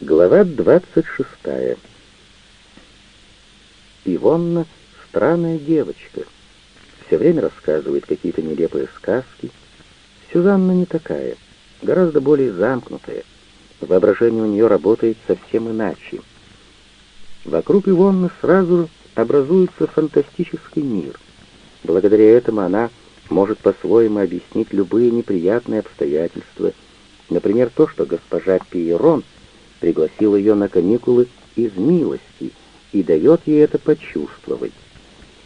Глава 26. Ивонна — странная девочка. Все время рассказывает какие-то нелепые сказки. Сюзанна не такая, гораздо более замкнутая. Воображение у нее работает совсем иначе. Вокруг Ивонны сразу образуется фантастический мир. Благодаря этому она может по-своему объяснить любые неприятные обстоятельства, например, то, что госпожа Пиерон — пригласил ее на каникулы из милости и дает ей это почувствовать.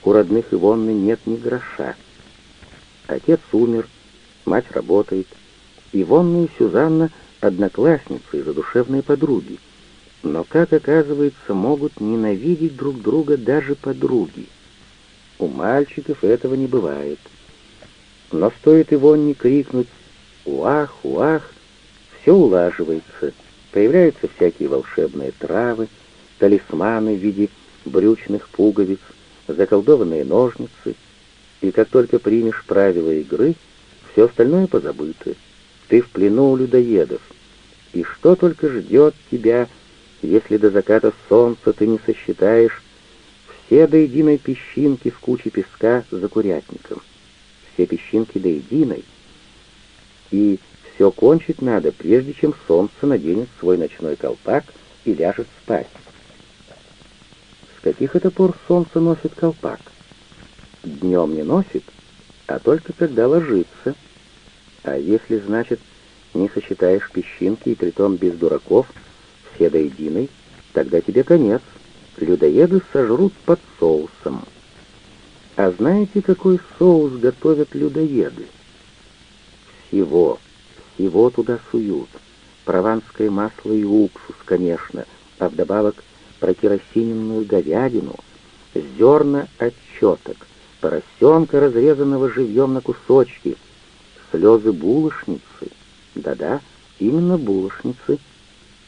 У родных Ивонны нет ни гроша. Отец умер, мать работает. Ивонна и Сюзанна — одноклассницы и задушевные подруги. Но, как оказывается, могут ненавидеть друг друга даже подруги. У мальчиков этого не бывает. Но стоит Ивонне крикнуть «Уах, уах!» все улаживается — Появляются всякие волшебные травы, талисманы в виде брючных пуговиц, заколдованные ножницы, и как только примешь правила игры, все остальное позабыто. Ты в плену у людоедов. И что только ждет тебя, если до заката солнца ты не сосчитаешь все до единой песчинки в куче песка за курятником. Все песчинки до единой. И все кончить надо, прежде чем солнце наденет свой ночной колпак и ляжет спать. С каких это пор солнце носит колпак? Днем не носит, а только когда ложится. А если, значит, не сочетаешь песчинки и притом без дураков, все до единой, тогда тебе конец. Людоеды сожрут под соусом. А знаете, какой соус готовят людоеды? Всего его туда суют. Прованское масло и уксус, конечно, а вдобавок прокеросиненную говядину, зерна отчеток, поросенка, разрезанного живьем на кусочки, слезы булочницы, да-да, именно булочницы,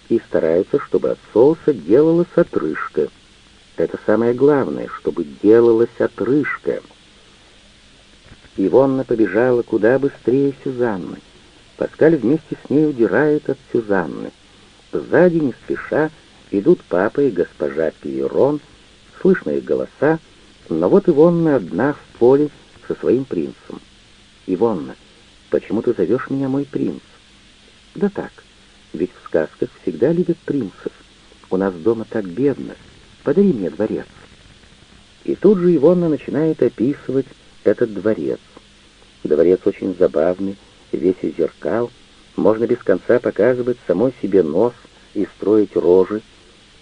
и стараются, чтобы от соуса делалась отрыжка. Это самое главное, чтобы делалась отрыжка. Ивонна побежала куда быстрее Сюзанны. Паскаль вместе с ней удирает от Сюзанны. Сзади, не спеша, идут папа и госпожа Пиерон, слышно их голоса, но вот Ивонна одна в поле со своим принцем. «Ивонна, почему ты зовешь меня мой принц?» «Да так, ведь в сказках всегда любят принцев. У нас дома так бедно. Подари мне дворец». И тут же Ивонна начинает описывать этот дворец. Дворец очень забавный, весь зеркал, можно без конца показывать самой себе нос и строить рожи,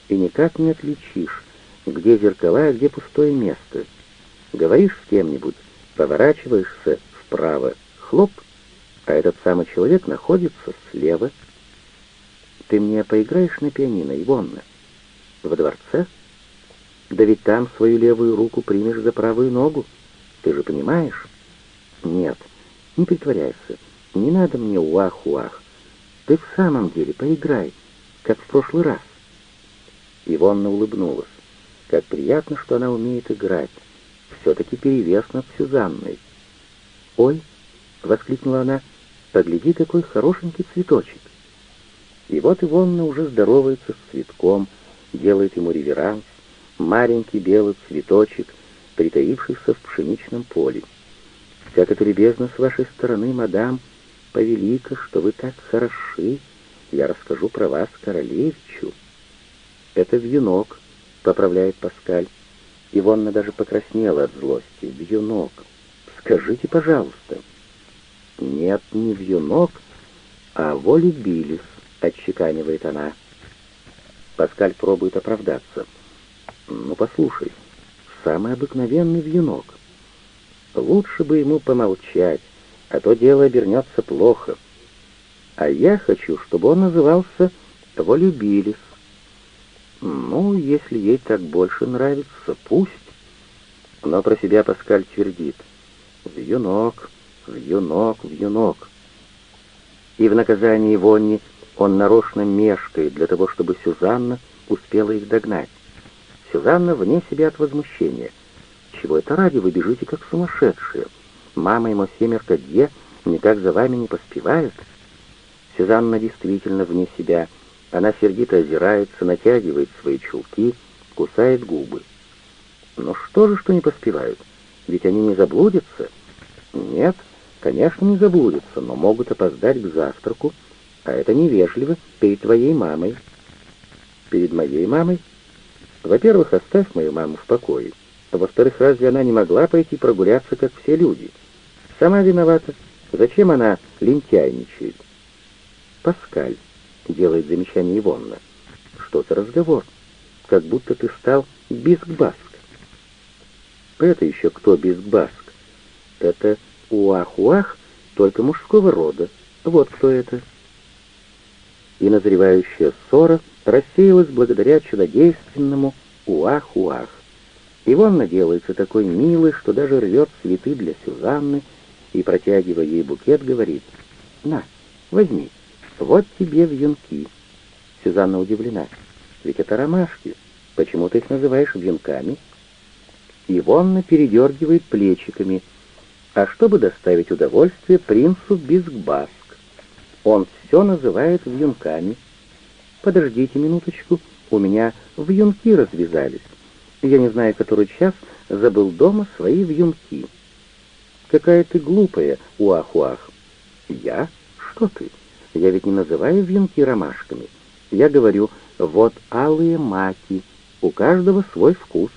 и никак не отличишь, где зеркала, а где пустое место. Говоришь с кем-нибудь, поворачиваешься вправо, хлоп, а этот самый человек находится слева. Ты мне поиграешь на пианино, Ивонна? Во дворце? Да ведь там свою левую руку примешь за правую ногу. Ты же понимаешь? Нет, не притворяйся. Не надо мне уах-уах. Ты в самом деле поиграй, как в прошлый раз. Ивонна улыбнулась. Как приятно, что она умеет играть. Все-таки перевес над Сюзанной. «Ой!» — воскликнула она. «Погляди, какой хорошенький цветочек!» И вот Ивонна уже здоровается с цветком, делает ему реверанс, маленький белый цветочек, притаившийся в пшеничном поле. «Как это любезно с вашей стороны, мадам!» Повелика, что вы так хороши, я расскажу про вас королевичу». «Это вьюнок», — поправляет Паскаль. Ивонна даже покраснела от злости. «Вьюнок. Скажите, пожалуйста». «Нет, не вьюнок, а волюбилис», — отчеканивает она. Паскаль пробует оправдаться. «Ну, послушай, самый обыкновенный вьюнок. Лучше бы ему помолчать, а то дело обернется плохо. А я хочу, чтобы он назывался Волюбилис. Ну, если ей так больше нравится, пусть. Но про себя Паскаль твердит. Вьюнок, вьюнок, вьюнок. И в наказании Вонни он нарочно мешкает для того, чтобы Сюзанна успела их догнать. Сюзанна вне себя от возмущения. Чего это ради вы бежите, как сумасшедшие? Мама и Мосье Меркадье никак за вами не поспевают. Сюзанна действительно вне себя, Она сердито озирается, натягивает свои чулки, кусает губы. Но что же, что не поспевают? Ведь они не заблудятся? Нет, конечно, не заблудятся, но могут опоздать к завтраку, а это невежливо перед твоей мамой. Перед моей мамой? Во-первых, оставь мою маму в покое. Во-вторых, разве она не могла пойти прогуляться, как все люди? Сама виновата. Зачем она лентяйничает? Паскаль, делает замечание Ивонна. Что за разговор? Как будто ты стал бискбаск. Это еще кто бискбаск? Это уах-уах, только мужского рода. Вот кто это. И назревающая ссора рассеялась благодаря чудодейственному уах-уах. Ивонна делается такой милой, что даже рвет цветы для Сюзанны и, протягивая ей букет, говорит «На, возьми, вот тебе вьюнки». Сюзанна удивлена. «Ведь это ромашки. Почему ты их называешь вьюнками?» Ивонна передергивает плечиками. А чтобы доставить удовольствие принцу Бизгбаск, он все называет вьюнками. «Подождите минуточку, у меня вьюнки развязались. Я не знаю, который час, забыл дома свои вьюнки». «Какая ты глупая, уах-уах!» «Я? Что ты? Я ведь не называю вьюнки ромашками. Я говорю, вот алые маки, у каждого свой вкус».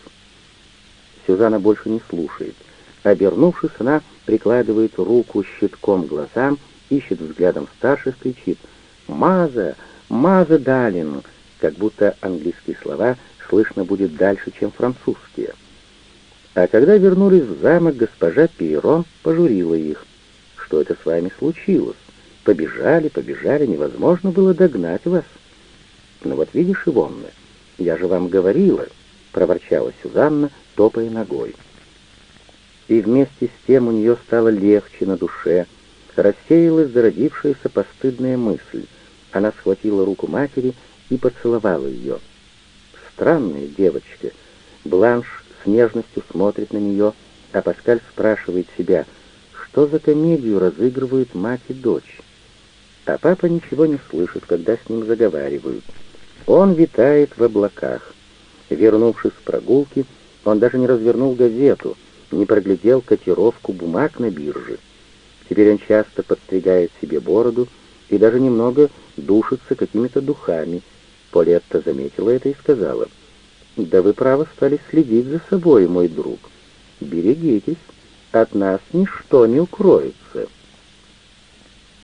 Сюзанна больше не слушает. Обернувшись, она прикладывает руку щитком к глазам, ищет взглядом старших, кричит «Маза! Маза Далин!» как будто английские слова слышно будет дальше, чем французские. А когда вернулись в замок, госпожа Пейрон пожурила их. «Что это с вами случилось? Побежали, побежали, невозможно было догнать вас». «Ну вот видишь, Ивонна, я же вам говорила», — проворчала Сюзанна, топая ногой. И вместе с тем у нее стало легче на душе, рассеялась зародившаяся постыдная мысль. Она схватила руку матери и поцеловала ее. Странная девочка. Бланш с нежностью смотрит на нее, а Паскаль спрашивает себя, что за комедию разыгрывают мать и дочь. А папа ничего не слышит, когда с ним заговаривают. Он витает в облаках. Вернувшись с прогулки, он даже не развернул газету, не проглядел котировку бумаг на бирже. Теперь он часто подстригает себе бороду и даже немного душится какими-то духами. Полетта заметила это и сказала, «Да вы, право, стали следить за собой, мой друг. Берегитесь, от нас ничто не укроется».